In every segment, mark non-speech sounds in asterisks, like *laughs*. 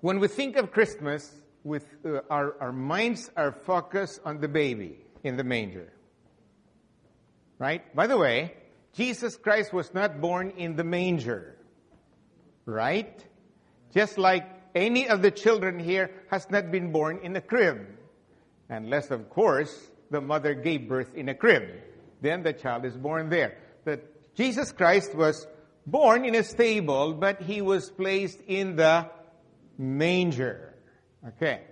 when we think of Christmas, with uh, our, our minds are focused on the baby in the manger. Right? By the way, Jesus Christ was not born in the manger. Right? Just like any of the children here has not been born in a crib. Unless, of course, the mother gave birth in a crib. Then the child is born there. That Jesus Christ was born in a stable, but he was placed in the manger. Okay.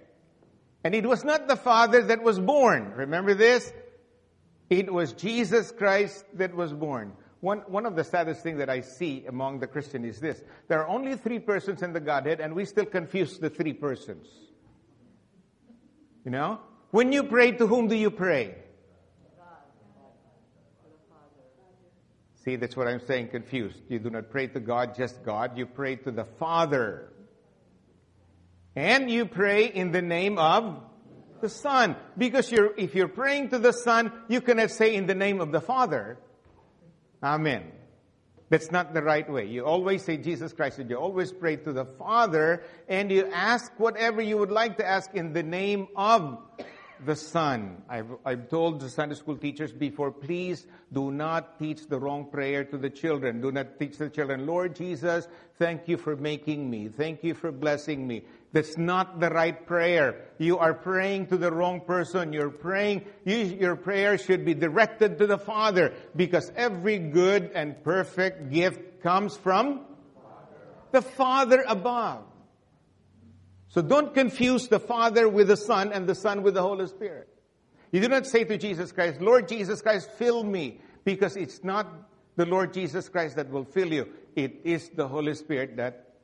And it was not the Father that was born. Remember this? It was Jesus Christ that was born. One, one of the saddest things that I see among the Christians is this. There are only three persons in the Godhead, and we still confuse the three persons. You know? When you pray, to whom do you pray? See, that's what I'm saying, confused. You do not pray to God, just God. You pray to the Father. And you pray in the name of the Son. Because you're, if you're praying to the Son, you cannot say in the name of the Father. Amen. That's not the right way. You always say Jesus Christ and you always pray to the Father and you ask whatever you would like to ask in the name of the Son. I've, I've told the Sunday school teachers before, please do not teach the wrong prayer to the children. Do not teach the children, Lord Jesus, thank you for making me. Thank you for blessing me. That's not the right prayer. You are praying to the wrong person. You're praying, you, your prayer should be directed to the Father because every good and perfect gift comes from the Father above. So don't confuse the Father with the Son and the Son with the Holy Spirit. You do not say to Jesus Christ, Lord Jesus Christ, fill me, because it's not the Lord Jesus Christ that will fill you. It is the Holy Spirit that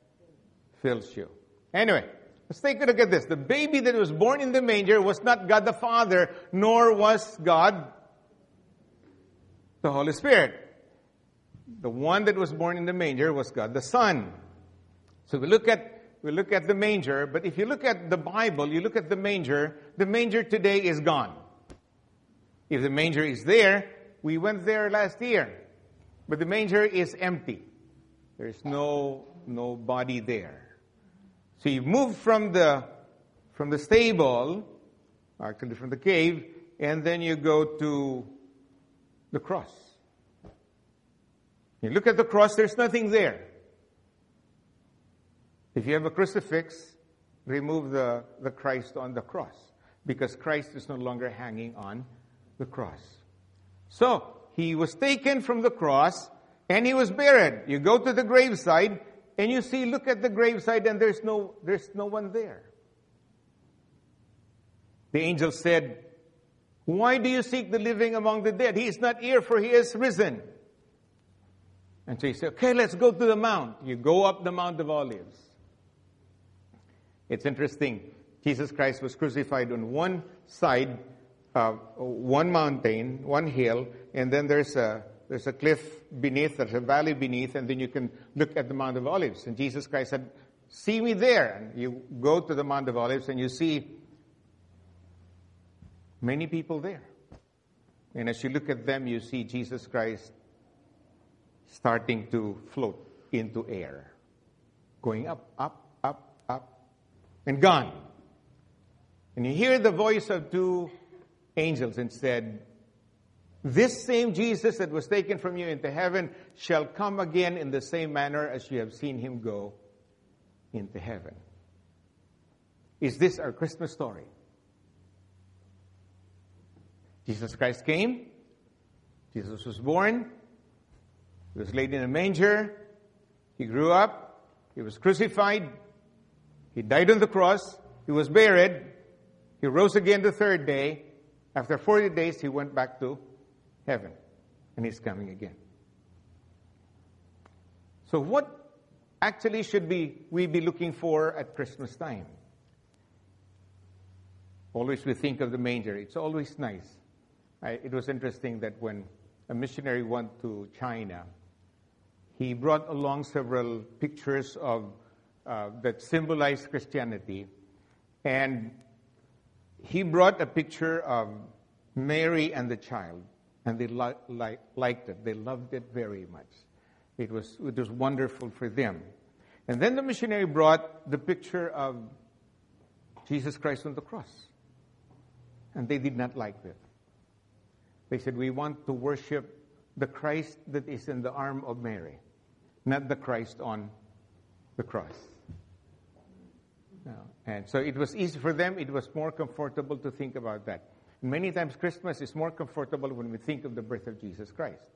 fills you. Anyway, let's take a look at this. The baby that was born in the manger was not God the Father, nor was God the Holy Spirit. The one that was born in the manger was God the Son. So we look at we look at the manger, but if you look at the Bible, you look at the manger, the manger today is gone. If the manger is there, we went there last year, but the manger is empty. There's no no body there. So you move from the, from the stable, actually from the cave, and then you go to the cross. You look at the cross, there's nothing there. If you have a crucifix, remove the, the Christ on the cross because Christ is no longer hanging on the cross. So, he was taken from the cross and he was buried. You go to the graveside and you see, look at the graveside and there's no, there's no one there. The angel said, Why do you seek the living among the dead? He is not here, for he is risen. And so he said, Okay, let's go to the mount. You go up the Mount of Olives. It's interesting. Jesus Christ was crucified on one side, uh, one mountain, one hill, and then there's a there's a cliff beneath, there's a valley beneath, and then you can look at the Mount of Olives. And Jesus Christ said, See me there. And you go to the Mount of Olives and you see many people there. And as you look at them, you see Jesus Christ starting to float into air, going up, up, up, up, and gone. And you hear the voice of two angels and said, this same Jesus that was taken from you into heaven shall come again in the same manner as you have seen him go into heaven. Is this our Christmas story? Jesus Christ came. Jesus was born. He was laid in a manger. He grew up. He was crucified. He died on the cross. He was buried. He rose again the third day. After 40 days, he went back to heaven, and he's coming again. So, what actually should be we be looking for at Christmas time? Always we think of the manger. It's always nice. I, it was interesting that when a missionary went to China, he brought along several pictures of uh, that symbolize Christianity, and he brought a picture of Mary and the child and they li- li- liked it. They loved it very much. It was, it was wonderful for them. And then the missionary brought the picture of Jesus Christ on the cross. And they did not like it. They said, We want to worship the Christ that is in the arm of Mary, not the Christ on the cross. No. And so it was easy for them, it was more comfortable to think about that. Many times Christmas is more comfortable when we think of the birth of Jesus Christ.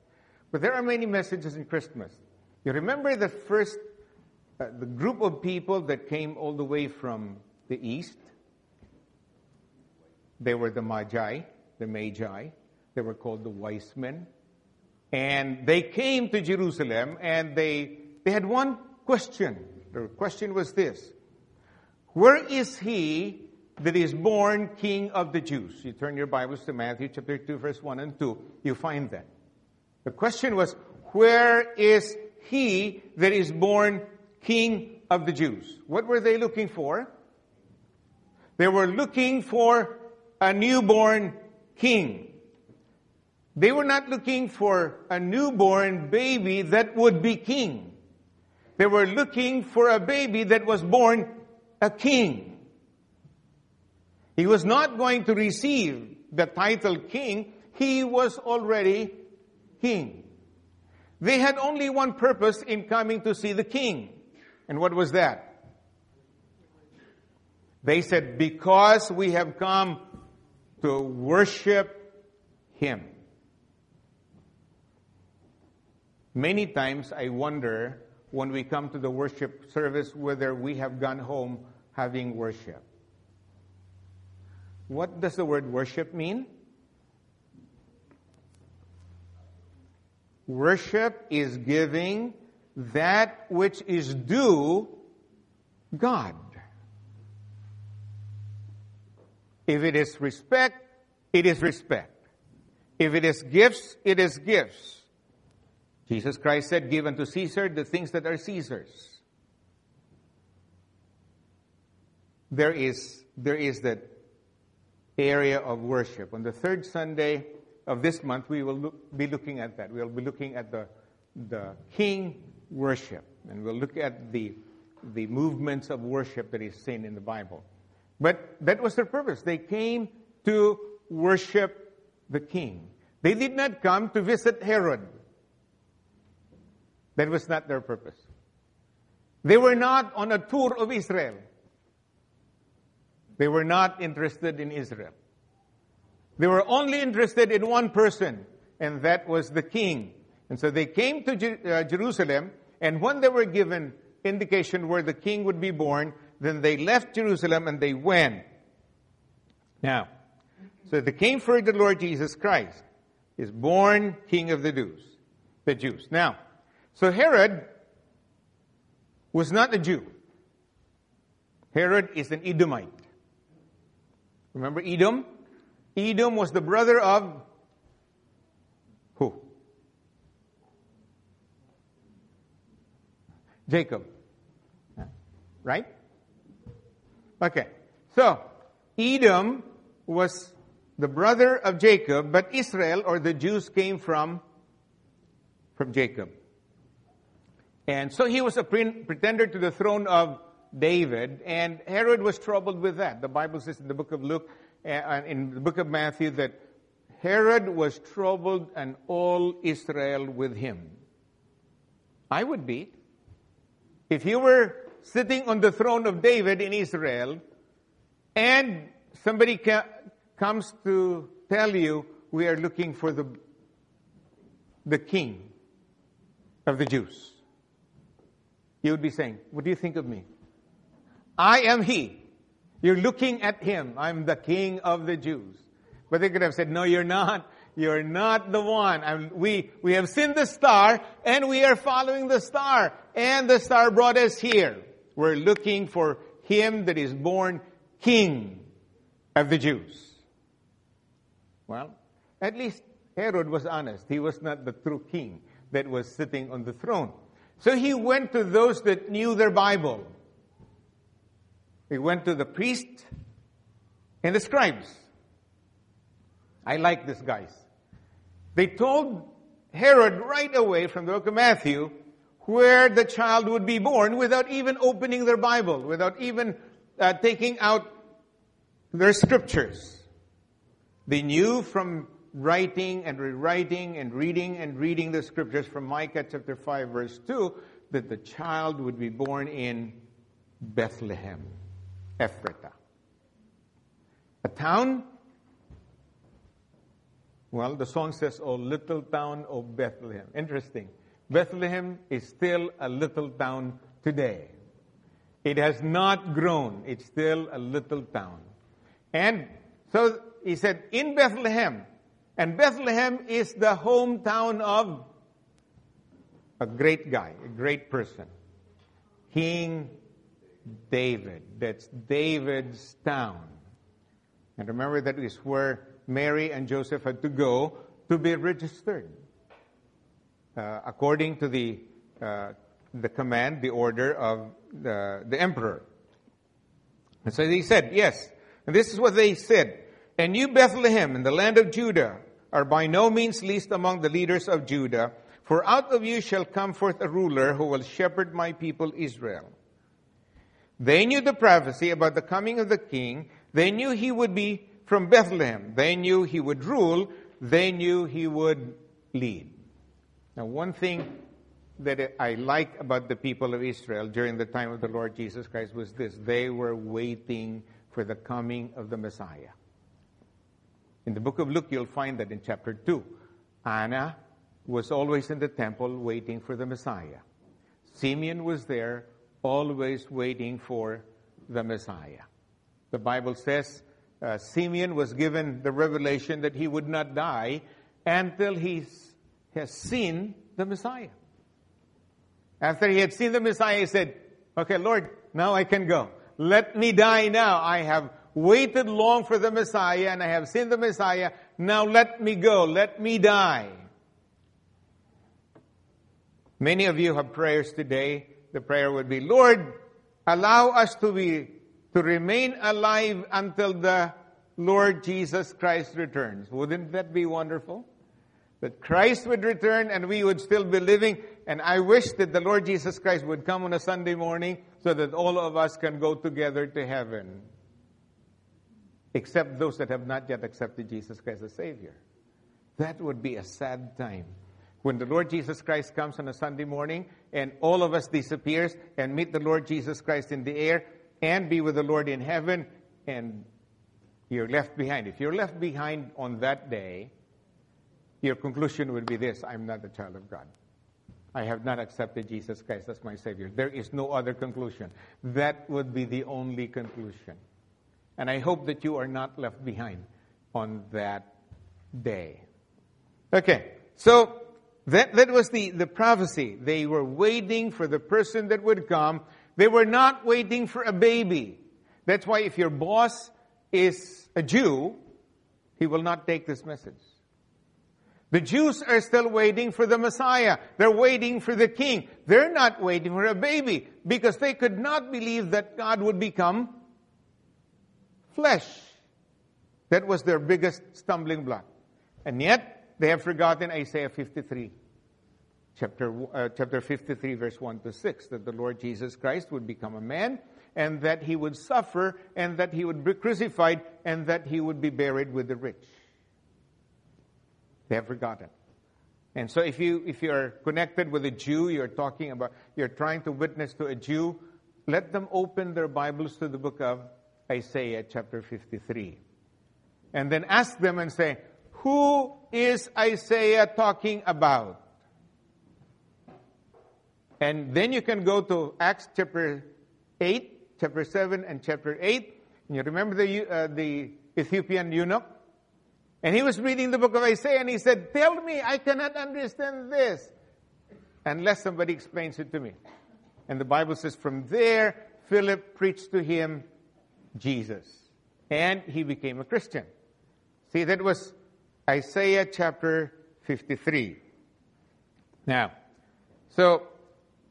But there are many messages in Christmas. You remember the first, uh, the group of people that came all the way from the east? They were the Magi, the Magi. They were called the wise men. And they came to Jerusalem and they, they had one question. The question was this Where is he that is born King of the Jews. You turn your Bibles to Matthew chapter 2, verse 1 and 2, you find that. The question was, where is he that is born King of the Jews? What were they looking for? They were looking for a newborn king. They were not looking for a newborn baby that would be king. They were looking for a baby that was born a king. He was not going to receive the title king. He was already king. They had only one purpose in coming to see the king. And what was that? They said, because we have come to worship him. Many times I wonder when we come to the worship service whether we have gone home having worship. What does the word worship mean? Worship is giving that which is due God. If it is respect, it is respect. If it is gifts, it is gifts. Jesus Christ said, Give unto Caesar the things that are Caesar's. There is, there is that area of worship. On the third Sunday of this month, we will look, be looking at that. We'll be looking at the, the King worship, and we'll look at the, the movements of worship that is seen in the Bible. But that was their purpose. They came to worship the King. They did not come to visit Herod. That was not their purpose. They were not on a tour of Israel. They were not interested in Israel. They were only interested in one person, and that was the king. And so they came to Jer- uh, Jerusalem, and when they were given indication where the king would be born, then they left Jerusalem and they went. Now, so they came for the Lord Jesus Christ is born King of the Jews. The Jews. Now, so Herod was not a Jew. Herod is an Edomite. Remember Edom? Edom was the brother of who? Jacob. Right? Okay. So, Edom was the brother of Jacob, but Israel or the Jews came from from Jacob. And so he was a pretender to the throne of David, and Herod was troubled with that. The Bible says in the book of Luke, uh, in the book of Matthew, that Herod was troubled and all Israel with him. I would be. If you were sitting on the throne of David in Israel, and somebody ca- comes to tell you, we are looking for the, the king of the Jews. You would be saying, What do you think of me? I am he. You're looking at him. I'm the king of the Jews. But they could have said, no, you're not. You're not the one. I'm, we, we have seen the star and we are following the star. And the star brought us here. We're looking for him that is born king of the Jews. Well, at least Herod was honest. He was not the true king that was sitting on the throne. So he went to those that knew their Bible. We went to the priest and the scribes. I like these guys. They told Herod right away from the book of Matthew where the child would be born without even opening their Bible, without even uh, taking out their scriptures. They knew from writing and rewriting and reading and reading the scriptures from Micah chapter 5 verse 2 that the child would be born in Bethlehem, Ephratah. A town well, the song says, Oh, little town of Bethlehem. Interesting. Bethlehem is still a little town today. It has not grown. It's still a little town. And so he said, in Bethlehem. And Bethlehem is the hometown of a great guy, a great person. King David. That's David's town. And remember that is where Mary and Joseph had to go to be registered. Uh, according to the, uh, the command, the order of the, the emperor. And so he said, yes. And this is what they said. And you, Bethlehem, in the land of Judah, are by no means least among the leaders of Judah, for out of you shall come forth a ruler who will shepherd my people Israel. They knew the prophecy about the coming of the king. They knew he would be from Bethlehem. They knew he would rule. They knew he would lead. Now, one thing that I like about the people of Israel during the time of the Lord Jesus Christ was this they were waiting for the coming of the Messiah. In the book of Luke, you'll find that in chapter 2. Anna was always in the temple waiting for the Messiah. Simeon was there, always waiting for the Messiah. The Bible says uh, Simeon was given the revelation that he would not die until he has seen the Messiah. After he had seen the Messiah, he said, Okay, Lord, now I can go. Let me die now. I have waited long for the Messiah and I have seen the Messiah. Now let me go. Let me die. Many of you have prayers today. The prayer would be, Lord, allow us to be to remain alive until the Lord Jesus Christ returns. Wouldn't that be wonderful? That Christ would return and we would still be living. And I wish that the Lord Jesus Christ would come on a Sunday morning so that all of us can go together to heaven. Except those that have not yet accepted Jesus Christ as Savior. That would be a sad time. When the Lord Jesus Christ comes on a Sunday morning and all of us disappears and meet the Lord Jesus Christ in the air and be with the Lord in heaven, and you're left behind. If you're left behind on that day, your conclusion will be this I'm not a child of God. I have not accepted Jesus Christ as my Savior. There is no other conclusion. That would be the only conclusion. And I hope that you are not left behind on that day. Okay, so that, that was the, the prophecy. They were waiting for the person that would come they were not waiting for a baby. That's why if your boss is a Jew, he will not take this message. The Jews are still waiting for the Messiah. They're waiting for the king. They're not waiting for a baby because they could not believe that God would become flesh. That was their biggest stumbling block. And yet, they have forgotten Isaiah 53 chapter, uh, chapter 53, verse 1 to 6, that the Lord Jesus Christ would become a man, and that he would suffer, and that he would be crucified, and that he would be buried with the rich. They have forgotten. And so if you if you're connected with a Jew, you're talking about you're trying to witness to a Jew, let them open their Bibles to the book of Isaiah chapter 53. And then ask them and say, who is Isaiah talking about? And then you can go to Acts chapter 8, chapter 7, and chapter 8. And you remember the, uh, the Ethiopian eunuch? And he was reading the book of Isaiah and he said, Tell me, I cannot understand this unless somebody explains it to me. And the Bible says, From there, Philip preached to him Jesus. And he became a Christian. See, that was Isaiah chapter 53. Now, so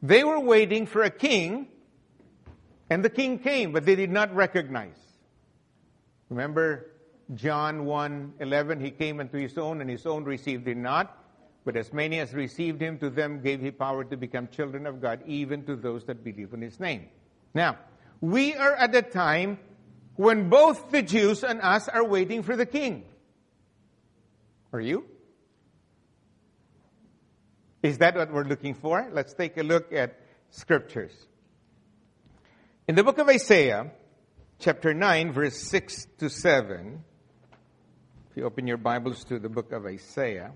they were waiting for a king, and the king came, but they did not recognize. Remember John 1 11, he came unto his own, and his own received him not. But as many as received him, to them gave he power to become children of God, even to those that believe in his name. Now, we are at a time when both the Jews and us are waiting for the king. Are you? Is that what we're looking for? Let's take a look at scriptures. In the book of Isaiah, chapter 9, verse 6 to 7, if you open your Bibles to the book of Isaiah,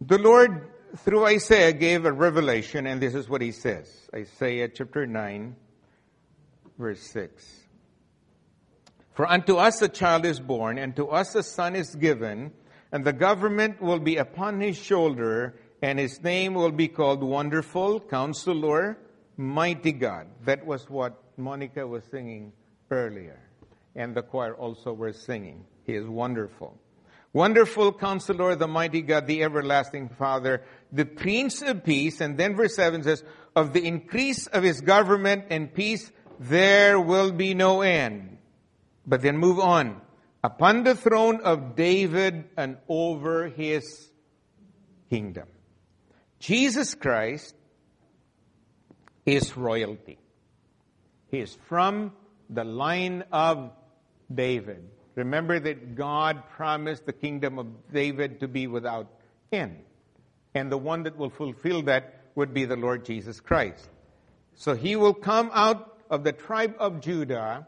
The Lord, through Isaiah, gave a revelation, and this is what he says Isaiah chapter 9, verse 6. For unto us a child is born, and to us a son is given, and the government will be upon his shoulder, and his name will be called Wonderful, Counselor, Mighty God. That was what Monica was singing earlier, and the choir also were singing. He is wonderful. Wonderful counselor, the mighty God, the everlasting Father, the Prince of Peace. And then verse 7 says, Of the increase of his government and peace, there will be no end. But then move on. Upon the throne of David and over his kingdom. Jesus Christ is royalty. He is from the line of David. Remember that God promised the kingdom of David to be without end. And the one that will fulfill that would be the Lord Jesus Christ. So he will come out of the tribe of Judah,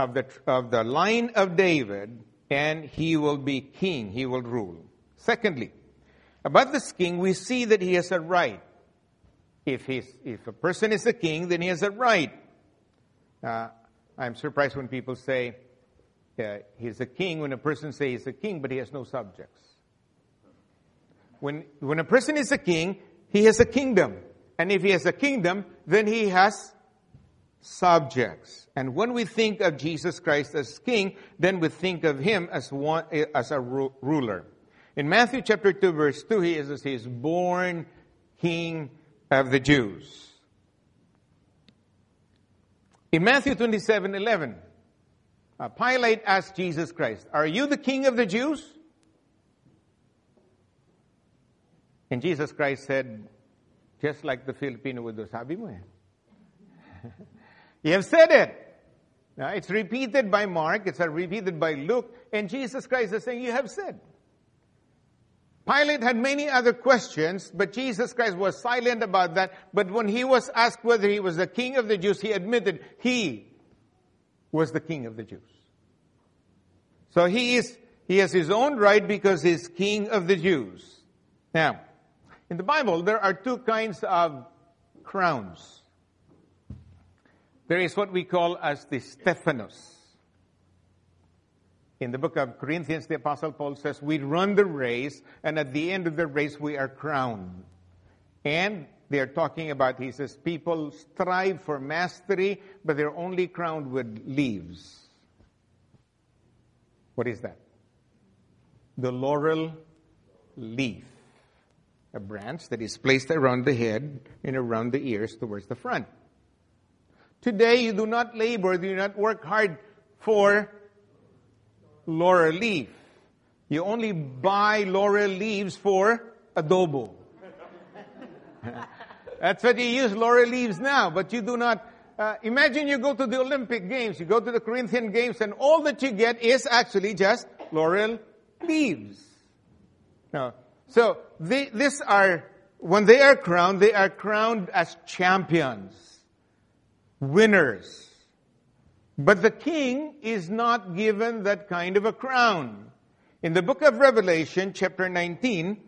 of the, of the line of David, and he will be king. He will rule. Secondly, about this king, we see that he has a right. If, he's, if a person is a king, then he has a right. Uh, I'm surprised when people say, uh, he's a king when a person says he's a king, but he has no subjects. When, when a person is a king, he has a kingdom. And if he has a kingdom, then he has subjects. And when we think of Jesus Christ as king, then we think of him as one, as a ru- ruler. In Matthew chapter 2 verse 2, he is, he is born king of the Jews. In Matthew 27, 11, uh, Pilate asked Jesus Christ, Are you the king of the Jews? And Jesus Christ said, just like the Filipino would do, sabi mo *laughs* you have said it. Now, it's repeated by Mark, it's repeated by Luke, and Jesus Christ is saying, You have said. Pilate had many other questions, but Jesus Christ was silent about that. But when he was asked whether he was the king of the Jews, he admitted he was the king of the Jews. So he is, he has his own right because he's king of the Jews. Now, in the Bible, there are two kinds of crowns. There is what we call as the Stephanos. In the book of Corinthians, the Apostle Paul says, We run the race, and at the end of the race, we are crowned. And they are talking about, he says, people strive for mastery, but they're only crowned with leaves. What is that? The laurel leaf. A branch that is placed around the head and around the ears towards the front. Today, you do not labor, you do not work hard for laurel leaf. You only buy laurel leaves for adobo. *laughs* That's what you use laurel leaves now, but you do not. Uh, imagine you go to the Olympic Games, you go to the Corinthian Games, and all that you get is actually just laurel leaves. Now, so they, this are when they are crowned, they are crowned as champions, winners. But the king is not given that kind of a crown. In the book of Revelation, chapter 19,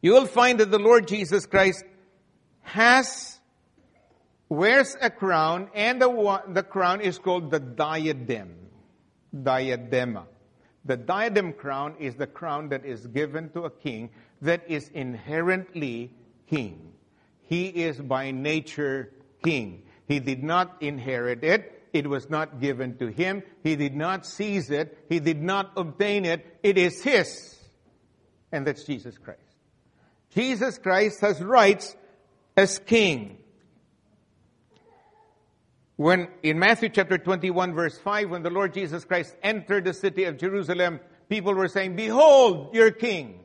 you will find that the Lord Jesus Christ has wears a crown, and the, the crown is called the diadem. Diadema. The diadem crown is the crown that is given to a king that is inherently king. He is by nature king. He did not inherit it. It was not given to him. He did not seize it. He did not obtain it. It is his. And that's Jesus Christ. Jesus Christ has rights as king. When in Matthew chapter 21 verse 5, when the Lord Jesus Christ entered the city of Jerusalem, people were saying, Behold your king.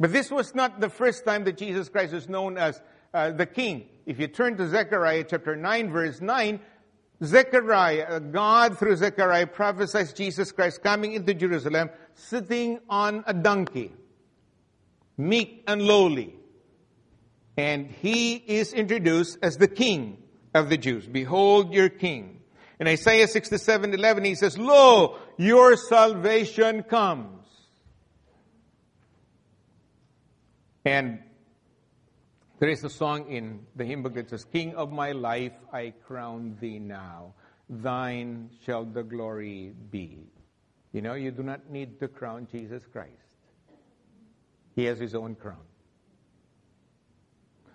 But this was not the first time that Jesus Christ was known as uh, the king. If you turn to Zechariah chapter 9 verse 9, Zechariah, uh, God through Zechariah prophesies Jesus Christ coming into Jerusalem, sitting on a donkey, meek and lowly. And he is introduced as the king of the Jews. Behold your king. In Isaiah 67, 11, he says, Lo, your salvation comes. And there is a song in the hymn book that says, King of my life, I crown thee now. Thine shall the glory be. You know, you do not need to crown Jesus Christ. He has his own crown.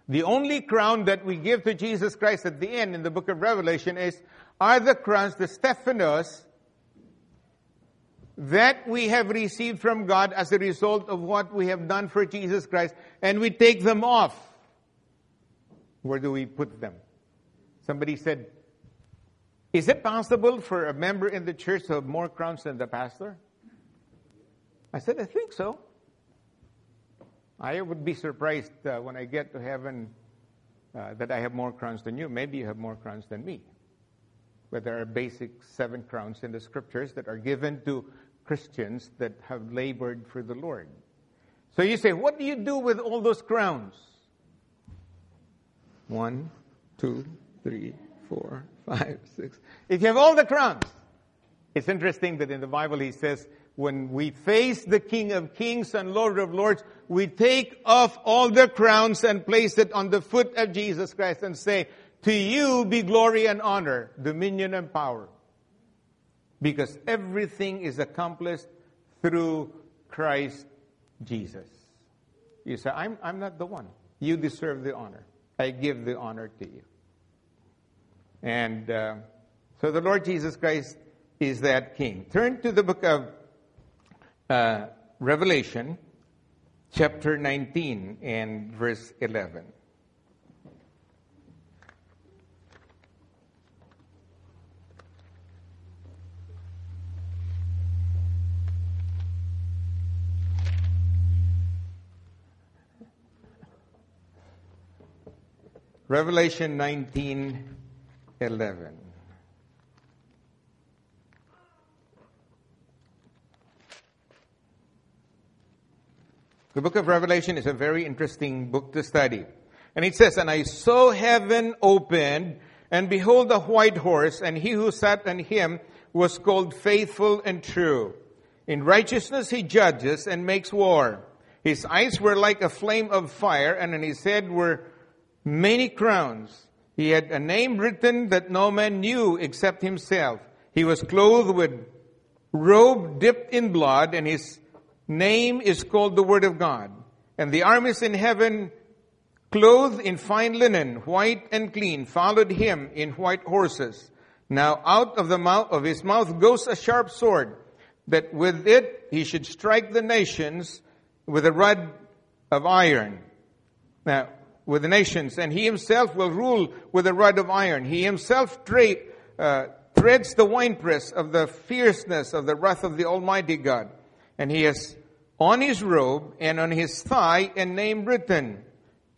The only crown that we give to Jesus Christ at the end in the book of Revelation is, are the crowns, the Stephanos, that we have received from God as a result of what we have done for Jesus Christ, and we take them off. Where do we put them? Somebody said, Is it possible for a member in the church to have more crowns than the pastor? I said, I think so. I would be surprised uh, when I get to heaven uh, that I have more crowns than you. Maybe you have more crowns than me. But there are basic seven crowns in the scriptures that are given to Christians that have labored for the Lord. So you say, what do you do with all those crowns? One, two, three, four, five, six. If you have all the crowns, it's interesting that in the Bible he says, when we face the King of Kings and Lord of Lords, we take off all the crowns and place it on the foot of Jesus Christ and say, to you be glory and honor, dominion and power. Because everything is accomplished through Christ Jesus. You say, I'm, I'm not the one. You deserve the honor. I give the honor to you. And uh, so the Lord Jesus Christ is that king. Turn to the book of uh, Revelation, chapter 19, and verse 11. Revelation 19, 11. The book of Revelation is a very interesting book to study. And it says, And I saw heaven opened, and behold a white horse, and he who sat on him was called faithful and true. In righteousness he judges and makes war. His eyes were like a flame of fire, and on his head were many crowns. He had a name written that no man knew except himself. He was clothed with robe dipped in blood, and his name is called the Word of God. And the armies in heaven, clothed in fine linen, white and clean, followed him in white horses. Now out of the mouth of his mouth goes a sharp sword, that with it he should strike the nations with a rod of iron. Now, with the nations, and he himself will rule with a rod of iron. He himself tra- uh, treads the winepress of the fierceness of the wrath of the Almighty God. And he has on his robe and on his thigh a name written,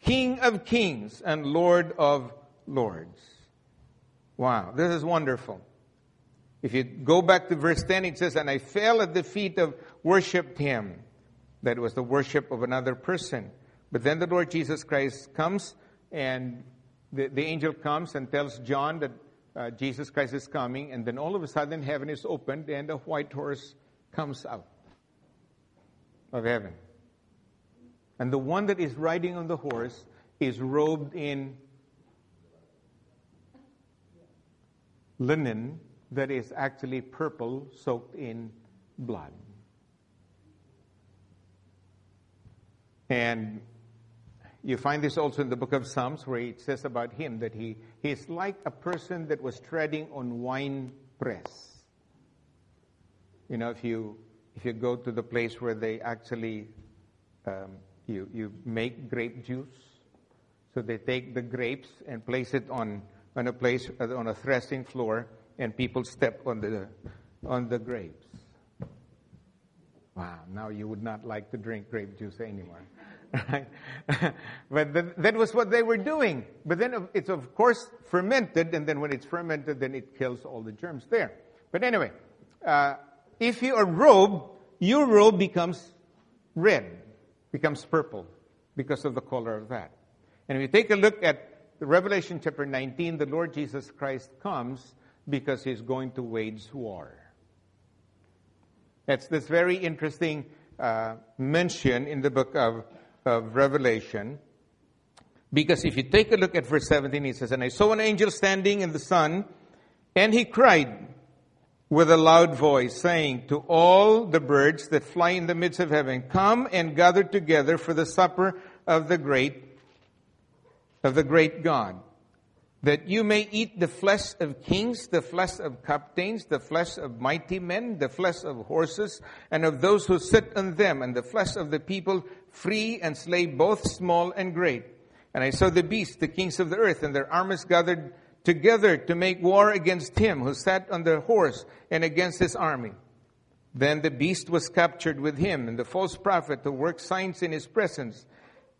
King of Kings and Lord of Lords. Wow, this is wonderful. If you go back to verse 10, it says, And I fell at the feet of, worshipped him. That was the worship of another person. But then the Lord Jesus Christ comes, and the, the angel comes and tells John that uh, Jesus Christ is coming, and then all of a sudden heaven is opened, and a white horse comes out of heaven. And the one that is riding on the horse is robed in linen that is actually purple soaked in blood. And you find this also in the book of Psalms where it says about him that he, he is like a person that was treading on wine press. You know, if you if you go to the place where they actually um, you, you make grape juice, so they take the grapes and place it on on a place, uh, on a threshing floor, and people step on the, on the grapes. Wow, now you would not like to drink grape juice anymore. *laughs* but that was what they were doing. But then it's of course fermented, and then when it's fermented, then it kills all the germs there. But anyway, uh, if you are robe, your robe becomes red, becomes purple because of the color of that. And if you take a look at Revelation chapter 19, the Lord Jesus Christ comes because he's going to wage war. That's this very interesting uh, mention in the book of, of Revelation. Because if you take a look at verse 17, he says, And I saw an angel standing in the sun, and he cried with a loud voice, saying to all the birds that fly in the midst of heaven, Come and gather together for the supper of the great, of the great God that you may eat the flesh of kings, the flesh of captains, the flesh of mighty men, the flesh of horses, and of those who sit on them, and the flesh of the people, free and slave, both small and great. And I saw the beasts, the kings of the earth, and their armies gathered together to make war against him who sat on the horse and against his army. Then the beast was captured with him, and the false prophet who worked signs in his presence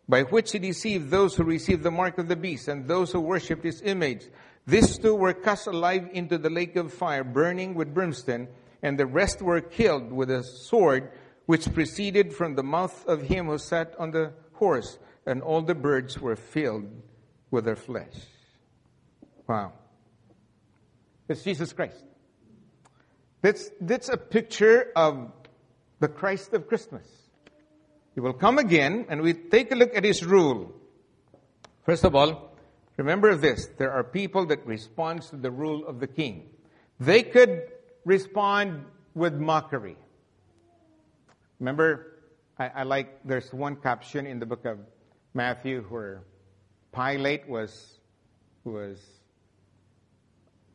by which he deceived those who received the mark of the beast and those who worshipped his image. These two were cast alive into the lake of fire, burning with brimstone, and the rest were killed with a sword which proceeded from the mouth of him who sat on the horse, and all the birds were filled with their flesh. Wow. It's Jesus Christ. That's, that's a picture of the Christ of Christmas. He will come again and we take a look at his rule. First of all, remember this. There are people that respond to the rule of the king. They could respond with mockery. Remember, I, I like, there's one caption in the book of Matthew where Pilate was, was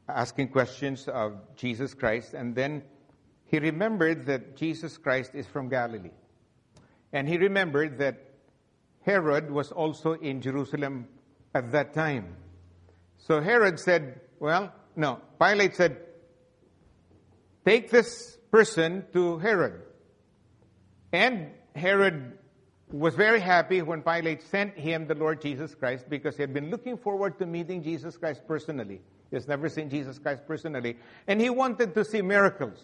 asking questions of Jesus Christ, and then he remembered that Jesus Christ is from Galilee. And he remembered that Herod was also in Jerusalem at that time. So Herod said, Well, no. Pilate said, Take this person to Herod. And Herod was very happy when Pilate sent him the Lord Jesus Christ because he had been looking forward to meeting Jesus Christ personally. He has never seen Jesus Christ personally. And he wanted to see miracles.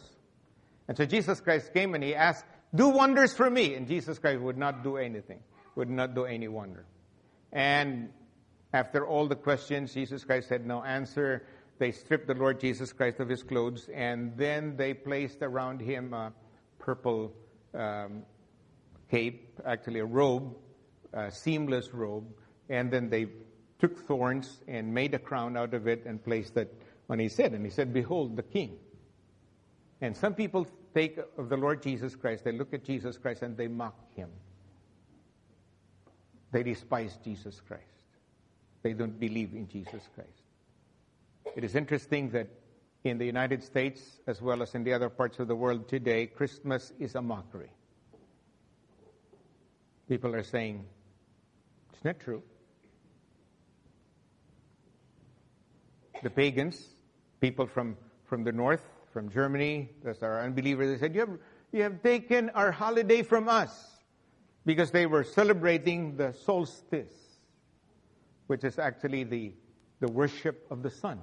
And so Jesus Christ came and he asked, do wonders for me. And Jesus Christ would not do anything, would not do any wonder. And after all the questions, Jesus Christ had no answer. They stripped the Lord Jesus Christ of his clothes, and then they placed around him a purple um, cape, actually a robe, a seamless robe, and then they took thorns and made a crown out of it and placed it on his head. And he said, Behold, the king. And some people of the Lord Jesus Christ, they look at Jesus Christ and they mock him. They despise Jesus Christ. They don't believe in Jesus Christ. It is interesting that in the United States, as well as in the other parts of the world today, Christmas is a mockery. People are saying, it's not true. The pagans, people from, from the north, from Germany, that's our unbelievers, they said, you have, you have taken our holiday from us because they were celebrating the solstice, which is actually the, the worship of the sun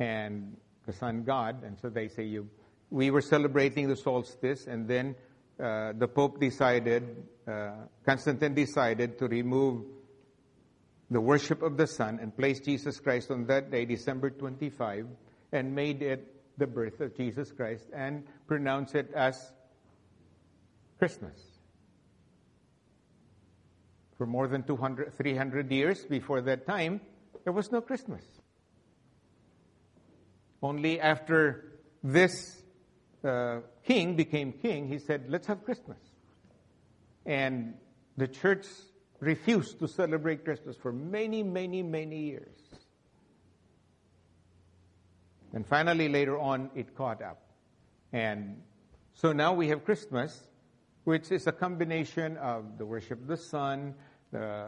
and the sun god. And so they say, you, we were celebrating the solstice, and then uh, the Pope decided, uh, Constantine decided to remove the worship of the sun and place Jesus Christ on that day, December 25, and made it the birth of Jesus Christ and pronounce it as Christmas. For more than 200, 300 years before that time, there was no Christmas. Only after this uh, king became king, he said, let's have Christmas. And the church refused to celebrate Christmas for many, many, many years. And finally, later on, it caught up. And so now we have Christmas, which is a combination of the worship of the sun, the,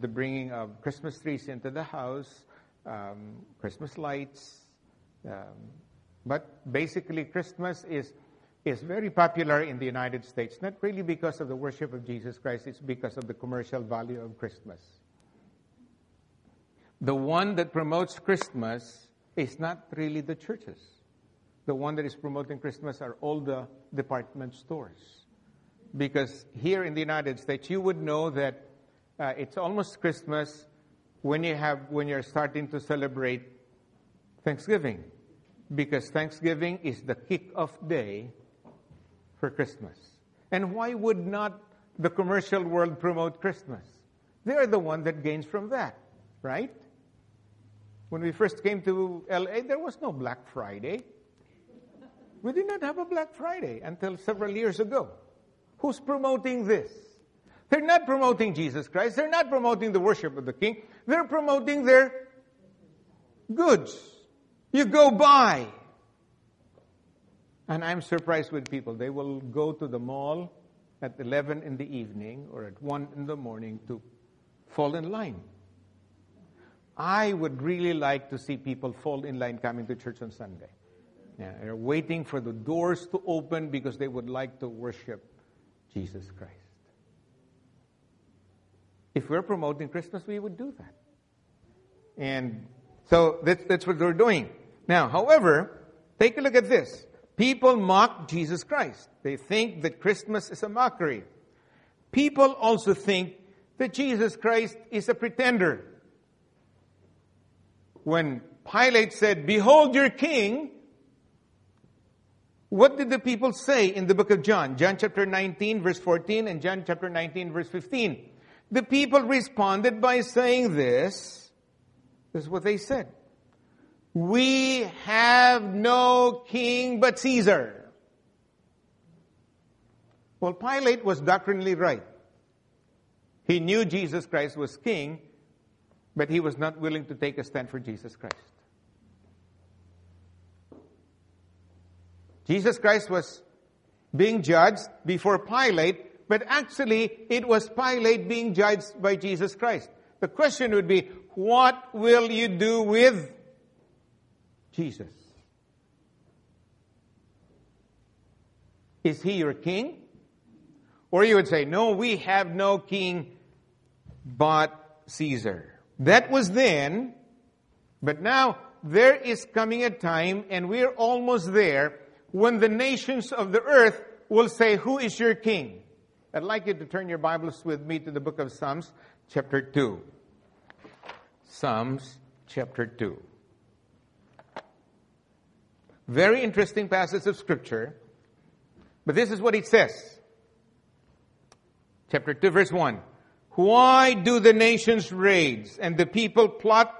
the bringing of Christmas trees into the house, um, Christmas lights. Um, but basically, Christmas is, is very popular in the United States, not really because of the worship of Jesus Christ, it's because of the commercial value of Christmas. The one that promotes Christmas is not really the churches. The one that is promoting Christmas are all the department stores. Because here in the United States, you would know that uh, it's almost Christmas when you have when you're starting to celebrate Thanksgiving, because Thanksgiving is the kick-off day for Christmas. And why would not the commercial world promote Christmas? They are the one that gains from that, right? When we first came to LA, there was no Black Friday. We did not have a Black Friday until several years ago. Who's promoting this? They're not promoting Jesus Christ. They're not promoting the worship of the King. They're promoting their goods. You go buy. And I'm surprised with people. They will go to the mall at 11 in the evening or at 1 in the morning to fall in line. I would really like to see people fall in line coming to church on Sunday. Yeah, they're waiting for the doors to open because they would like to worship Jesus Christ. If we're promoting Christmas, we would do that. And so that's, that's what they're doing. Now, however, take a look at this. People mock Jesus Christ. They think that Christmas is a mockery. People also think that Jesus Christ is a pretender. When Pilate said, Behold your king, what did the people say in the book of John? John chapter 19, verse 14, and John chapter 19, verse 15. The people responded by saying this. This is what they said. We have no king but Caesar. Well, Pilate was doctrinally right. He knew Jesus Christ was king, but he was not willing to take a stand for Jesus Christ. Jesus Christ was being judged before Pilate but actually, it was Pilate being judged by Jesus Christ. The question would be, what will you do with Jesus? Is he your king? Or you would say, no, we have no king but Caesar. That was then, but now there is coming a time, and we're almost there, when the nations of the earth will say, who is your king? I'd like you to turn your Bibles with me to the book of Psalms, chapter 2. Psalms, chapter 2. Very interesting passage of Scripture, but this is what it says. Chapter 2, verse 1. Why do the nations rage and the people plot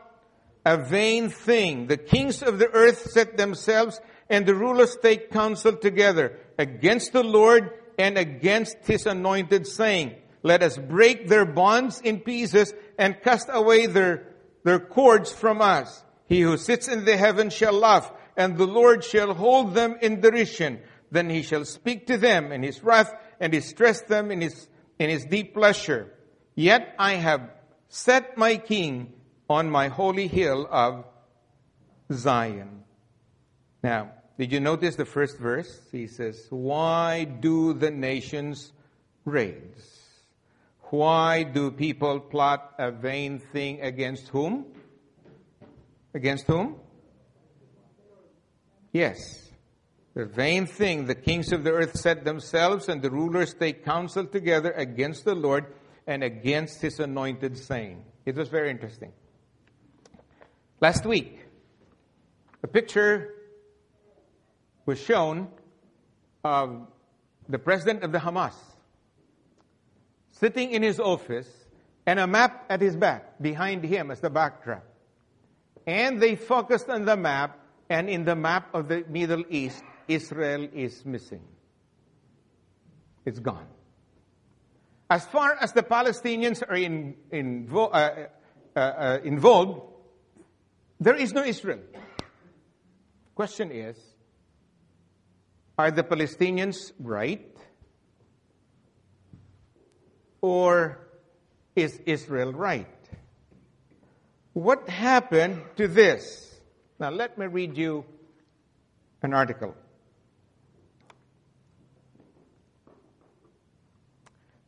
a vain thing? The kings of the earth set themselves and the rulers take counsel together against the Lord and against his anointed, saying, Let us break their bonds in pieces and cast away their, their cords from us. He who sits in the heavens shall laugh, and the Lord shall hold them in derision. Then he shall speak to them in his wrath and distress them in his, in his deep pleasure. Yet I have set my king on my holy hill of Zion. Now, did you notice the first verse? He says, Why do the nations rage? Why do people plot a vain thing against whom? Against whom? Yes. The vain thing, the kings of the earth set themselves and the rulers take counsel together against the Lord and against his anointed, saying. It was very interesting. Last week, a picture was shown of the president of the Hamas sitting in his office and a map at his back, behind him as the backdrop. And they focused on the map, and in the map of the Middle East, Israel is missing. It's gone. As far as the Palestinians are in, in, uh, uh, uh, involved, there is no Israel. Question is, are the Palestinians right? Or is Israel right? What happened to this? Now, let me read you an article.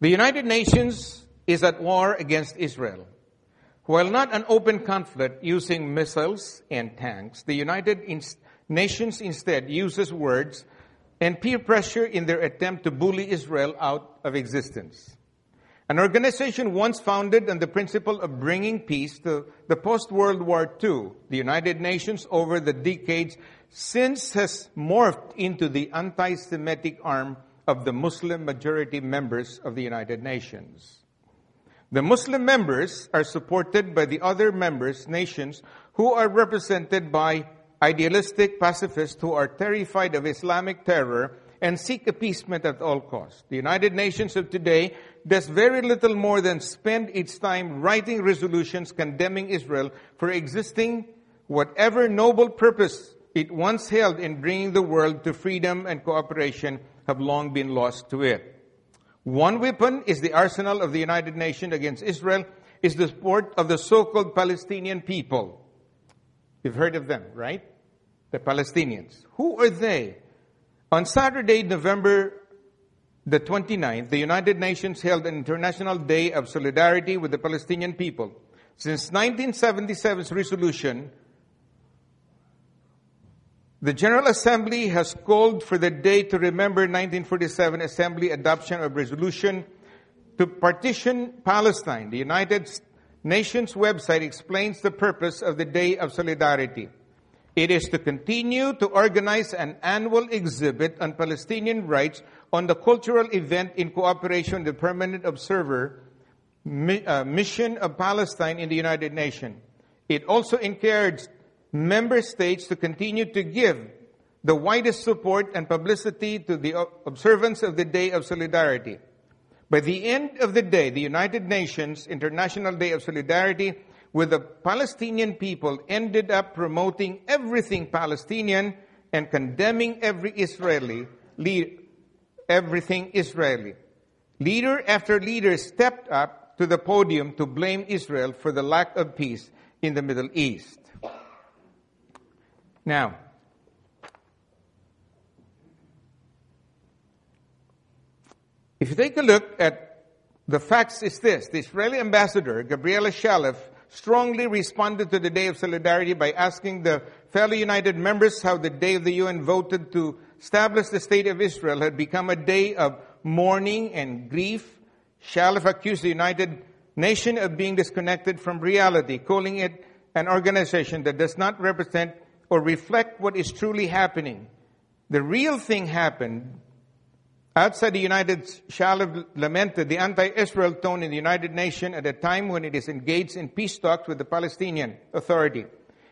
The United Nations is at war against Israel. While not an open conflict using missiles and tanks, the United Nations instead uses words and peer pressure in their attempt to bully Israel out of existence. An organization once founded on the principle of bringing peace to the post-World War II, the United Nations over the decades since has morphed into the anti-Semitic arm of the Muslim majority members of the United Nations. The Muslim members are supported by the other members, nations, who are represented by idealistic pacifists who are terrified of Islamic terror and seek appeasement at all costs. The United Nations of today does very little more than spend its time writing resolutions condemning Israel for existing whatever noble purpose it once held in bringing the world to freedom and cooperation have long been lost to it. One weapon is the arsenal of the United Nations against Israel is the support of the so-called Palestinian people. You've heard of them, right? The Palestinians. Who are they? On Saturday, November the 29th, the United Nations held an International Day of Solidarity with the Palestinian people. Since 1977's resolution, the General Assembly has called for the day to remember 1947 Assembly adoption of resolution to partition Palestine. The United Nations website explains the purpose of the Day of Solidarity. It is to continue to organize an annual exhibit on Palestinian rights on the cultural event in cooperation with the permanent observer uh, mission of Palestine in the United Nations. It also encouraged member states to continue to give the widest support and publicity to the observance of the Day of Solidarity. By the end of the day, the United Nations International Day of Solidarity with the Palestinian people ended up promoting everything Palestinian and condemning every Israeli, everything Israeli. Leader after leader stepped up to the podium to blame Israel for the lack of peace in the Middle East. Now, if you take a look at the facts is this, the Israeli ambassador, Gabriela Shalev, strongly responded to the Day of Solidarity by asking the fellow United members how the day of the UN voted to establish the State of Israel had become a day of mourning and grief. Shalev accused the United Nation of being disconnected from reality, calling it an organization that does not represent or reflect what is truly happening. The real thing happened outside the United Shalom lamented the anti-Israel tone in the United Nations at a time when it is engaged in peace talks with the Palestinian Authority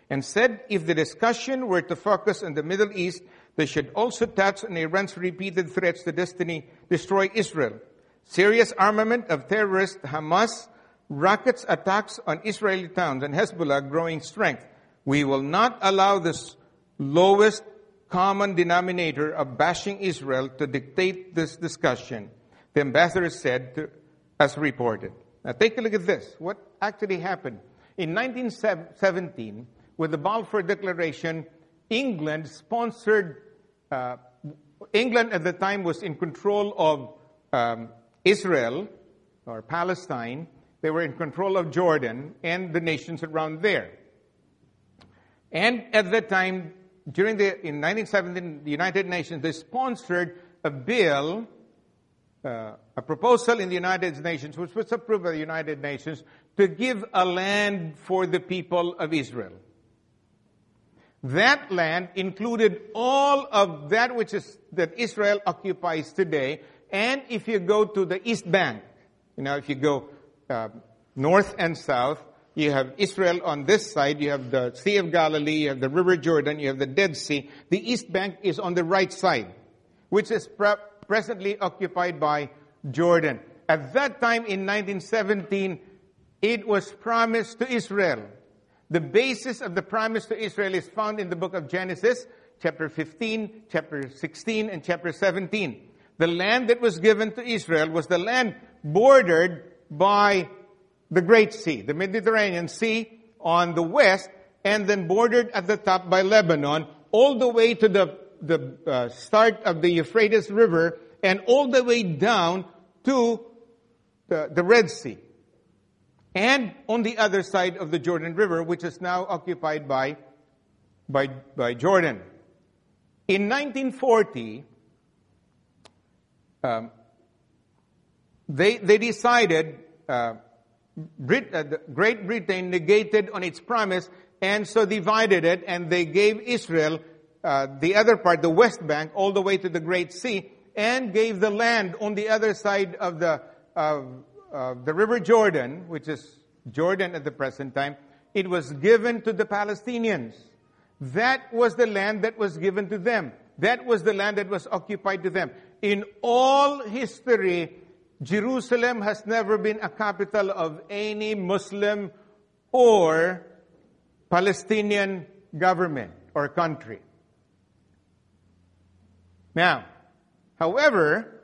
and said if the discussion were to focus on the Middle East, they should also touch on Iran's repeated threats to destiny, destroy Israel. Serious armament of terrorists, Hamas, rockets attacks on Israeli towns and Hezbollah growing strength. We will not allow this lowest common denominator of bashing Israel to dictate this discussion, the ambassador said, to, as reported. Now take a look at this. What actually happened? In 1917, with the Balfour Declaration, England sponsored, uh, England at the time was in control of um, Israel or Palestine. They were in control of Jordan and the nations around there. And at that time, during the, in 1917, the United Nations, they sponsored a bill, uh, a proposal in the United Nations, which was approved by the United Nations, to give a land for the people of Israel. That land included all of that which is, that Israel occupies today. And if you go to the East Bank, you know, if you go uh, north and south, you have Israel on this side, you have the Sea of Galilee, you have the River Jordan, you have the Dead Sea. The East Bank is on the right side, which is pre- presently occupied by Jordan. At that time in 1917, it was promised to Israel. The basis of the promise to Israel is found in the book of Genesis, chapter 15, chapter 16, and chapter 17. The land that was given to Israel was the land bordered by the Great Sea, the Mediterranean Sea on the west, and then bordered at the top by Lebanon, all the way to the, the uh, start of the Euphrates River, and all the way down to the, the Red Sea. And on the other side of the Jordan River, which is now occupied by, by, by Jordan. In 1940, um, they, they decided, uh, Brit, uh, Great Britain negated on its promise and so divided it and they gave Israel uh, the other part, the West Bank, all the way to the Great Sea and gave the land on the other side of the, the River Jordan, which is Jordan at the present time. It was given to the Palestinians. That was the land that was given to them. That was the land that was occupied to them. In all history, Jerusalem has never been a capital of any Muslim or Palestinian government or country. Now, however,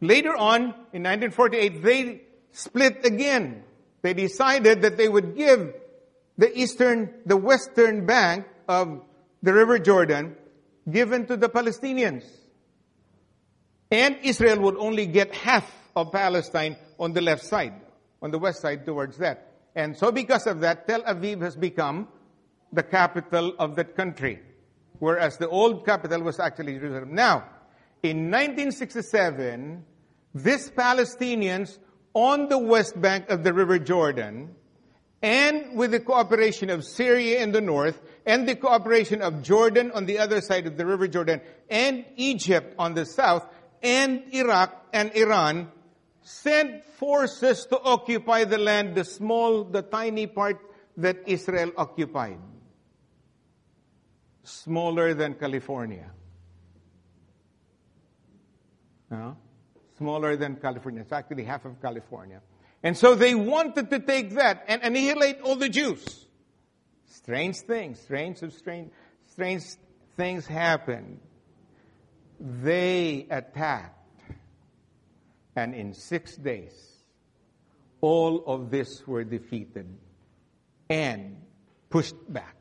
later on in 1948, they split again. They decided that they would give the eastern, the western bank of the River Jordan given to the Palestinians. And Israel would only get half of Palestine on the left side, on the west side towards that. And so because of that, Tel Aviv has become the capital of that country. Whereas the old capital was actually Jerusalem. Now, in 1967, these Palestinians on the west bank of the River Jordan, and with the cooperation of Syria in the north, and the cooperation of Jordan on the other side of the River Jordan, and Egypt on the south, and Iraq and Iran sent forces to occupy the land, the small, the tiny part that Israel occupied. Smaller than California. Uh, smaller than California. It's actually half of California. And so they wanted to take that and annihilate all the Jews. Strange things, strange, strange, strange things happened they attacked. And in six days, all of this were defeated and pushed back.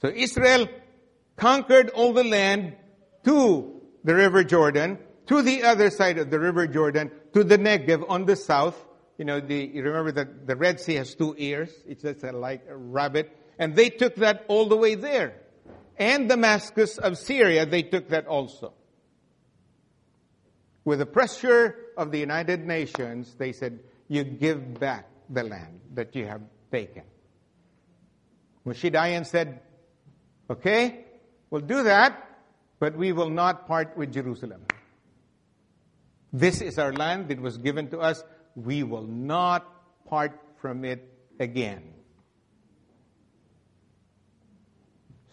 So Israel conquered all the land to the river Jordan, to the other side of the river Jordan, to the Negev on the south. You know, the, you remember that the Red Sea has two ears. It's just like a rabbit. And they took that all the way there and Damascus of Syria, they took that also. With the pressure of the United Nations, they said, you give back the land that you have taken. Moshe said, okay, we'll do that, but we will not part with Jerusalem. This is our land. It was given to us. We will not part from it again.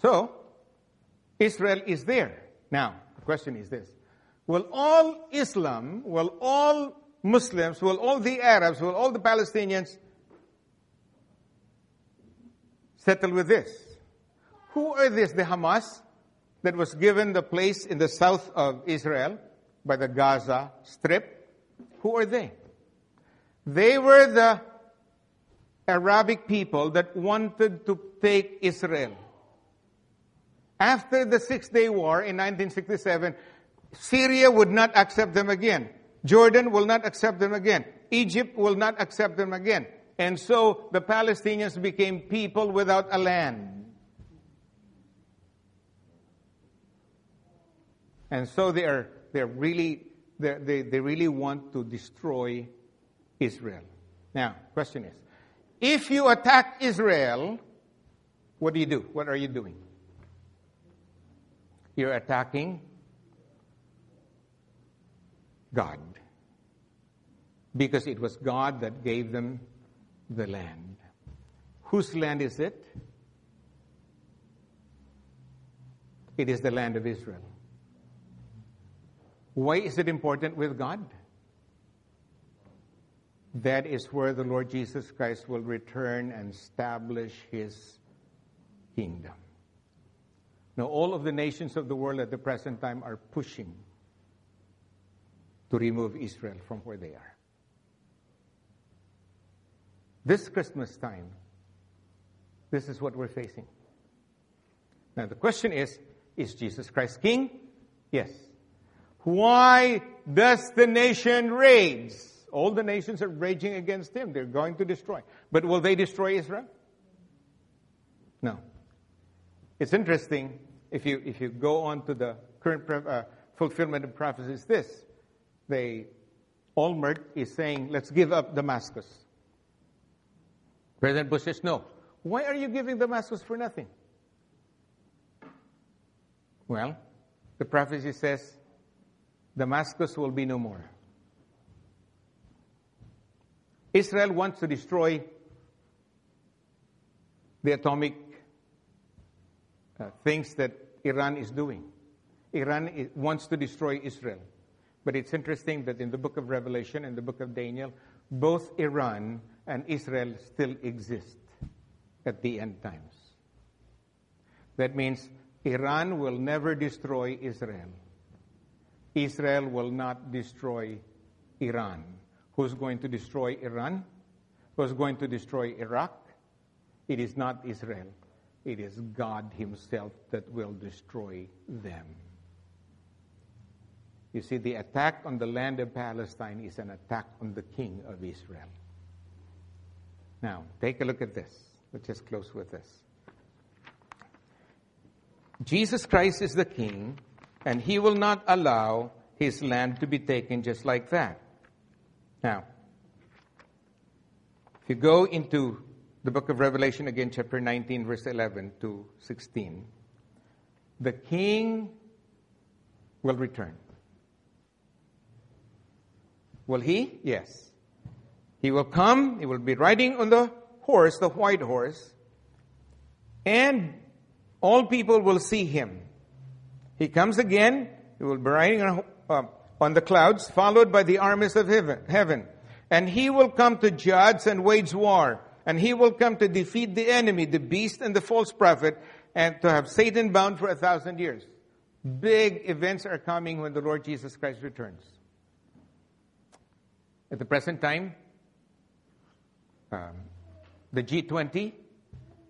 So, Israel is there. Now, the question is this. Will all Islam, will all Muslims, will all the Arabs, will all the Palestinians settle with this? Who are these? The Hamas that was given the place in the south of Israel by the Gaza Strip. Who are they? They were the Arabic people that wanted to take Israel after the Six Day War in 1967, Syria would not accept them again. Jordan will not accept them again. Egypt will not accept them again. And so the Palestinians became people without a land. And so they are they're really they're, they they really want to destroy Israel. Now, question is, if you attack Israel, what do you do? What are you doing? You're attacking God. Because it was God that gave them the land. Whose land is it? It is the land of Israel. Why is it important with God? That is where the Lord Jesus Christ will return and establish his kingdom. Now, all of the nations of the world at the present time are pushing to remove Israel from where they are. this Christmas time, this is what we're facing. Now, the question is Is Jesus Christ king? Yes. Why does the nation rage? All the nations are raging against him. They're going to destroy. But will they destroy Israel? No. It's interesting if you, if you go on to the current uh, fulfillment of prophecy is this. They, Olmert is saying, let's give up Damascus. President Bush says, no. Why are you giving Damascus for nothing? Well, the prophecy says Damascus will be no more. Israel wants to destroy the atomic uh, things that Iran is doing. Iran wants to destroy Israel. But it's interesting that in the book of Revelation and the book of Daniel, both Iran and Israel still exist at the end times. That means Iran will never destroy Israel. Israel will not destroy Iran. Who's going to destroy Iran? Who's going to destroy Iraq? It is not Israel. It is God Himself that will destroy them. You see, the attack on the land of Palestine is an attack on the king of Israel. Now, take a look at this. Let's just close with this. Jesus Christ is the king, and he will not allow his land to be taken just like that. Now, if you go into the book of Revelation again, chapter 19, verse 11 to 16, the king will return. Will he? Yes. He will come, he will be riding on the horse, the white horse, and all people will see him. He comes again, he will be riding on, uh, on the clouds, followed by the armies of heaven. And he will come to judge and wage war. And he will come to defeat the enemy, the beast and the false prophet, and to have Satan bound for a thousand years. Big events are coming when the Lord Jesus Christ returns. At the present time, um, the G20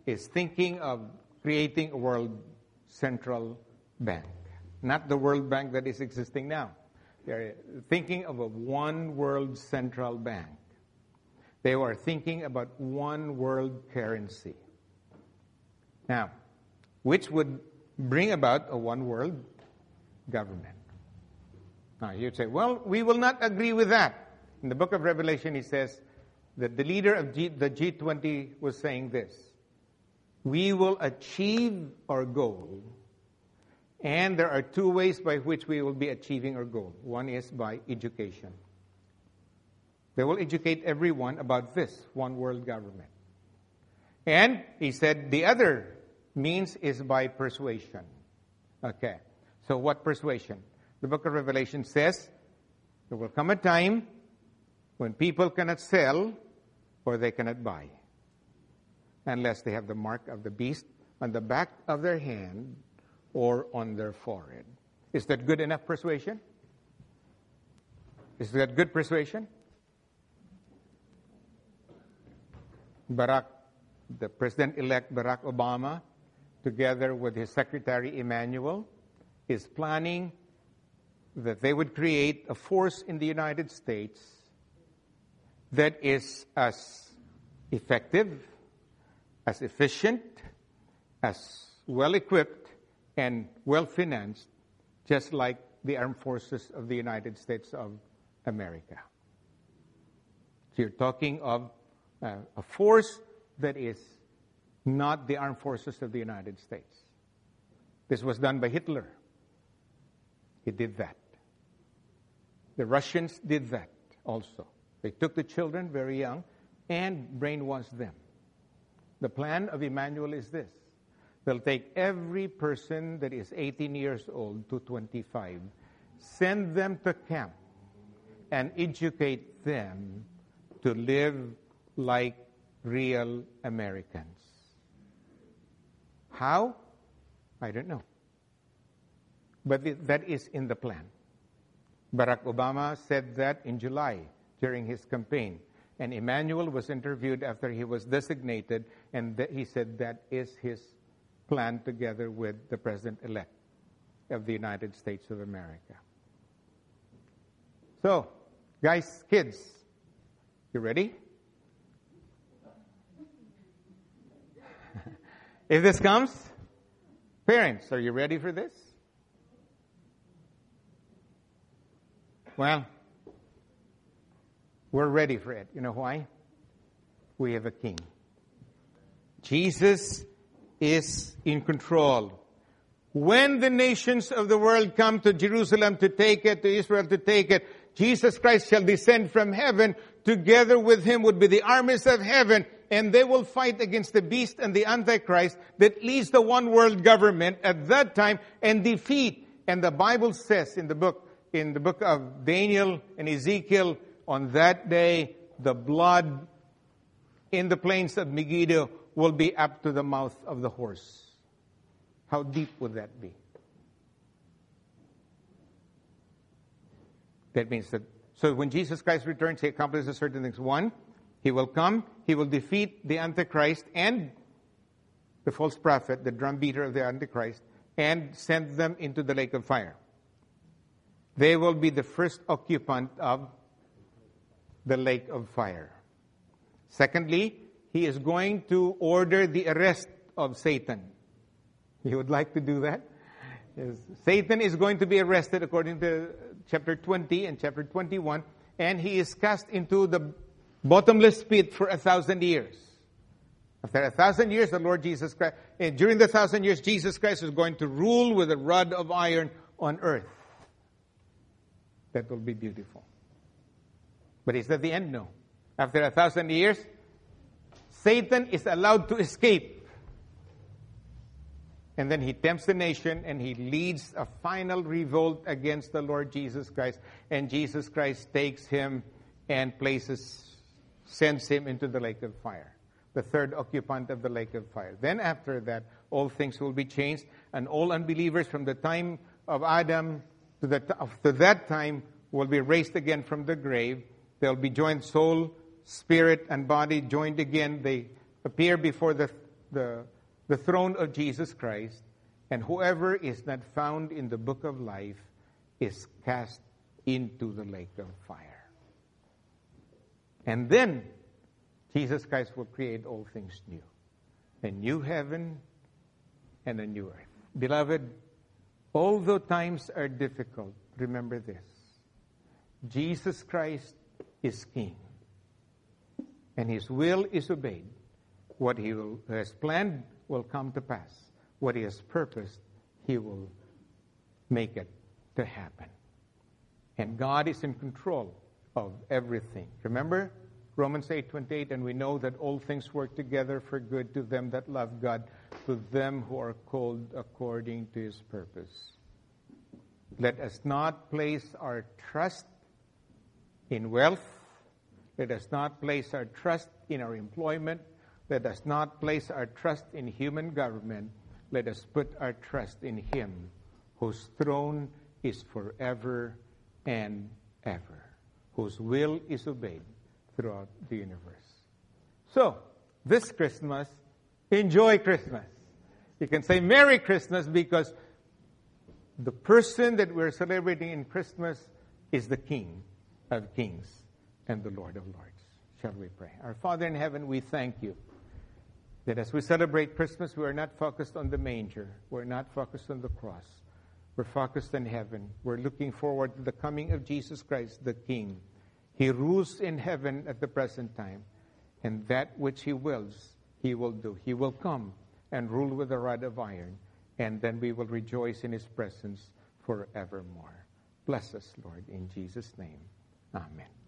is thinking of creating a world central bank. Not the World Bank that is existing now. They're thinking of a one world central bank. They were thinking about one world currency. Now, which would bring about a one world government. Now, you'd say, well, we will not agree with that. In the book of Revelation, he says that the leader of G, the G20 was saying this We will achieve our goal, and there are two ways by which we will be achieving our goal. One is by education. They will educate everyone about this one world government. And he said the other means is by persuasion. Okay. So, what persuasion? The book of Revelation says there will come a time when people cannot sell or they cannot buy unless they have the mark of the beast on the back of their hand or on their forehead. Is that good enough persuasion? Is that good persuasion? Barack, the President elect Barack Obama, together with his Secretary Emanuel, is planning that they would create a force in the United States that is as effective, as efficient, as well equipped, and well financed, just like the armed forces of the United States of America. So you're talking of uh, a force that is not the armed forces of the United States. This was done by Hitler. He did that. The Russians did that also. They took the children very young and brainwashed them. The plan of Emanuel is this they'll take every person that is 18 years old to 25, send them to camp, and educate them to live like real Americans. How? I don't know. But that is in the plan. Barack Obama said that in July during his campaign. And Emanuel was interviewed after he was designated, and he said that is his plan together with the president elect of the United States of America. So, guys, kids, you ready? If this comes, parents, are you ready for this? Well, we're ready for it. You know why? We have a king. Jesus is in control. When the nations of the world come to Jerusalem to take it, to Israel to take it, Jesus Christ shall descend from heaven. Together with him would be the armies of heaven, and they will fight against the beast and the Antichrist that leads the one world government at that time and defeat. And the Bible says in the book, in the book of Daniel and Ezekiel, on that day, the blood in the plains of Megiddo will be up to the mouth of the horse. How deep would that be? That means that, so when Jesus Christ returns, he accomplishes certain things. One, he will come, he will defeat the Antichrist and the false prophet, the drum beater of the Antichrist, and send them into the lake of fire. They will be the first occupant of the lake of fire. Secondly, he is going to order the arrest of Satan. He would like to do that. Yes. Satan is going to be arrested according to chapter 20 and chapter 21, and he is cast into the bottomless pit for a thousand years. After a thousand years, the Lord Jesus Christ, and during the thousand years, Jesus Christ is going to rule with a rod of iron on earth. That will be beautiful. But is that the end? No. After a thousand years, Satan is allowed to escape. And then he tempts the nation and he leads a final revolt against the Lord Jesus Christ. And Jesus Christ takes him and places, sends him into the lake of fire, the third occupant of the lake of fire. Then after that, all things will be changed, and all unbelievers from the time of Adam to, the, to that time will be raised again from the grave. They'll be joined soul, spirit, and body joined again. They appear before the, the, the throne of Jesus Christ. And whoever is not found in the book of life is cast into the lake of fire. And then Jesus Christ will create all things new a new heaven and a new earth. Beloved, although times are difficult, remember this Jesus Christ is king, and his will is obeyed. What he will, has planned will come to pass. What he has purposed, he will make it to happen. And God is in control of everything. Remember Romans 8:28 and we know that all things work together for good to them that love God, to them who are called according to his purpose. Let us not place our trust in wealth. Let us not place our trust in our employment. Let us not place our trust in human government. Let us put our trust in Him whose throne is forever and ever, whose will is obeyed throughout the universe. So, this Christmas, enjoy Christmas. You can say Merry Christmas because the person that we're celebrating in Christmas is the King of kings and the Lord of lords. Shall we pray? Our Father in heaven, we thank you that as we celebrate Christmas, we are not focused on the manger, we're not focused on the cross. We're focused on heaven. We're looking forward to the coming of Jesus Christ, the King. He rules in heaven at the present time, and that which He wills, He will do. He will come and rule with a rod of iron, and then we will rejoice in His presence forevermore. Bless us, Lord, in Jesus' name. Amen.